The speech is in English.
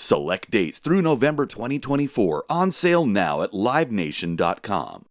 Select dates through November 2024 on sale now at livenation.com.